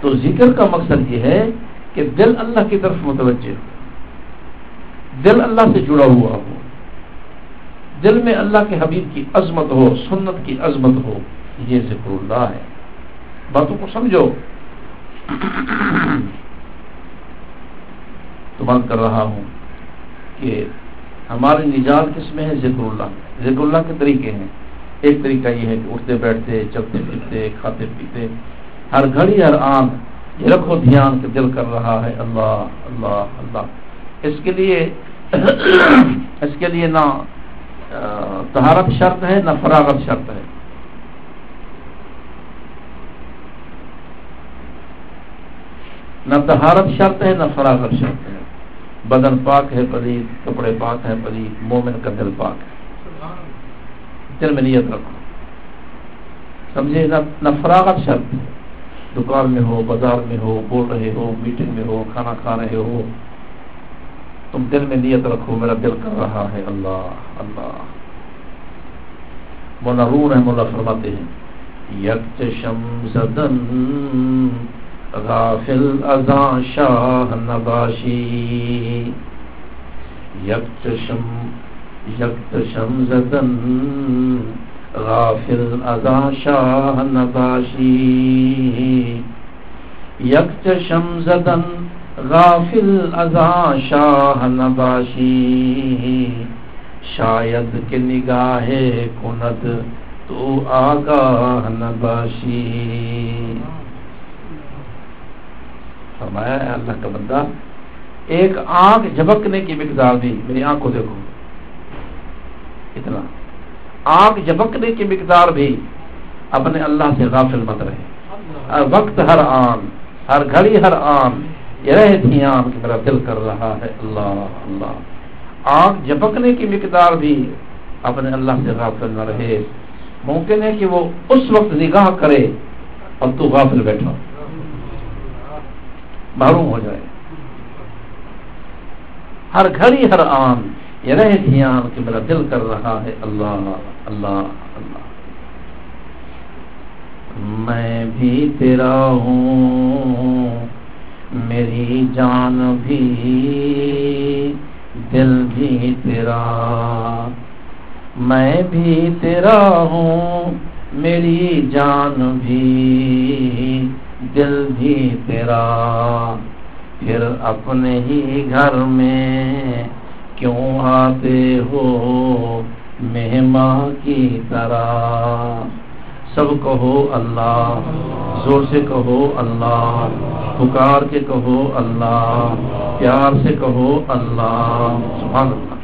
تو ذکر کا مقصد یہ ہے کہ دل اللہ کی طرف متوجہ ہو۔ دل اللہ سے جڑا ہوا ہو۔ دل میں اللہ کے حبیب کی عظمت ہو، سنت کی عظمت ہو، یہ ذکر اللہ ہے۔ باتوں کو سمجھو۔ تو بات کر رہا ہوں کہ ہماری نجات کس میں ہے؟ ذکر اللہ ذکر اللہ کے طریقے ہیں۔ ایک طریقہ یہ ہے کہ اٹھتے بیٹھتے، چلتے پھرتے، کھاتے پیتے۔ ہر گھڑی ہر آنکھ یہ رکھو دھیان کہ دل کر رہا ہے اللہ اللہ اللہ۔ اس کے لیے، اس کے لیے نہ تہارت شرط ہے، نہ فراغت شرط ہے۔ نہ تہارت شرط ہے، نہ فراغت شرط ہے۔ بدن پاک ہے پلید، کپڑے پاک ہے پلید، مومن کا دل پاک ہے۔ دل میں نیت رکھو۔ سمجھے؟ نہ فراغت شرط۔ ہے دکان میں ہو، بازار میں ہو، بول رہے ہو میٹنگ میں ہو، کھانا کھا رہے ہو۔ تم دل میں نیت رکھو، میرا دل کر رہا ہے۔ اللہ اللہ۔ مولا رو ہے، مولا فرماتے ہیں۔ یک زدن غافل ازا شاہ نباشی۔ یک شم زدن غافل ازا شاہ نباشی۔ یک شم زدن غافل ازا شاہ نباشی۔ شاید کہ نگاہ کند تو آگاہ نباشی۔ فرمایا ہے اللہ کا بندہ، ایک آنکھ جھبکنے کی مقدار بھی میری آنکھ کو دیکھو۔ اتنا۔ آنکھ جھبکنے کی مقدار بھی اپنے اللہ سے غافل مت رہے۔ وقت، ہر آن، ہر گھڑی، ہر آن رہ تھی آنکھ میرا دل کر رہا ہے۔ اللہ اللہ۔ آنکھ جھپکنے کی مقدار بھی اپنے اللہ سے غافل نہ رہے۔ ممکن ہے کہ وہ اس وقت نگاہ کرے اب تو غافل بیٹھا۔ معروم ہو جائے۔ ہر گھڑی، ہر آن یہ رہ تھی آن کہ میرا دل کر رہا ہے اللہ اللہ اللہ۔ میں بھی تیرا ہوں، میری جان بھی، دل بھی تیرا۔ میں بھی تیرا ہوں، میری جان بھی، دل بھی تیرا۔ پھر اپنے ہی گھر میں کیوں آتے ہو مہمان کی طرح؟ سب کہو اللہ، زور سے کہو اللہ، پکار کے کہو اللہ، پیار سے کہو اللہ۔ سبحان اللہ۔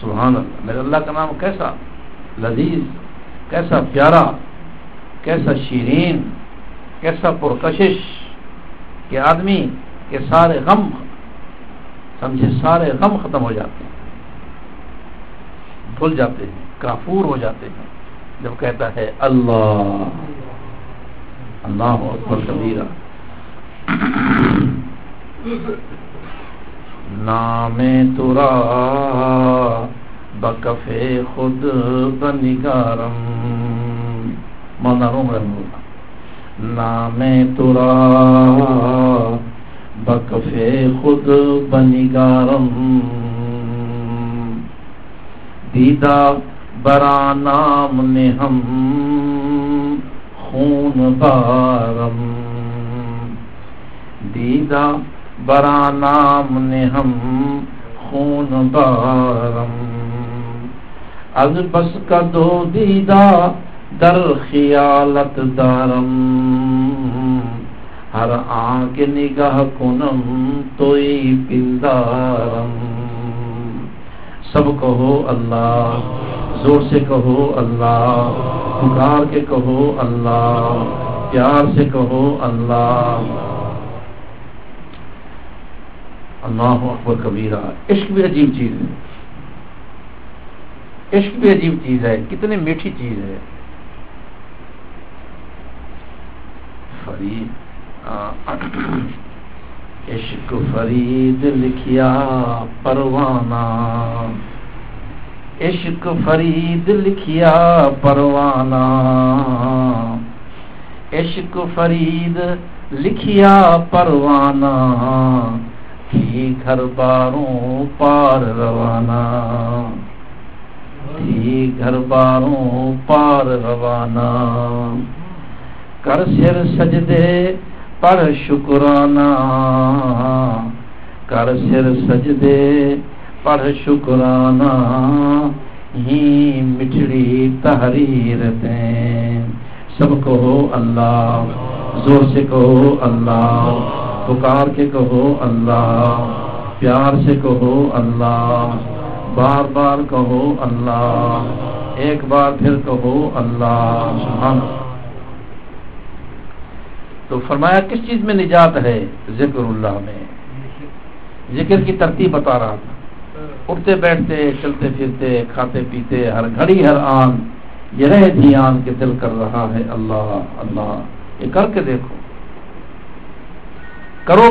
سبحان اللہ۔ میرے اللہ کا نام کیسا؟ لذیذ، کیسا پیارا، کیسا شیرین، کیسا پرکشش، کہ آدمی کے سارے غم سمجھے سارے غم ختم ہو جاتے ہیں، بھول جاتے ہیں، کافور ہو جاتے ہیں۔ جب کہتا ہے اللہ اللہ اکبر کبیرہ۔ نام ترا بکف خود بنگارم۔ مولانا روم رحم اللہ۔ نام ترا دیدہ برا نام نے ہم خون بارم۔ دیدہ برا نام نے ہم خون بارم۔ از بس کا دو دیدہ در خیالت دارم۔ ہر آنکھ نگاہ کنم توئی پندارم سب کہو اللہ، زور سے کہو اللہ، پکار کے کہو اللہ، پیار سے کہو اللہ۔ اللہ اکبر کبیرہ، عشق بھی عجیب چیز ہے۔ عشق بھی عجیب چیز ہے، کتنی میٹھی چیز ہے۔ فرید عشق فرید لکھیا پروانہ۔ عشق فرید لکھیا پروانہ۔ عشق فرید لکھیا پروانہ۔ تھی گھر باروں پار روانہ۔ تھی گھر باروں پار روانہ۔ کر سر سجدے پڑھ شکرانہ کر سر سجدے پڑھ شکرانہ ہی مٹھڑی تحریر دیں۔ سب کہو اللہ، زور سے کہو اللہ، پکار کے کہو اللہ، پیار سے کہو اللہ، بار بار کہو اللہ، ایک بار پھر کہو اللہ، سبحان تو فرمایا کس چیز میں نجات ہے ذکر اللہ میں؟ ذکر کی ترتیب بتا رہا تھا۔ اٹھتے بیٹھتے، چلتے پھرتے، کھاتے پیتے، ہر گھڑی، ہر آن، یہ رہ دھیان کے دل کر رہا ہے اللہ اللہ۔ یہ کر کے دیکھو۔ کرو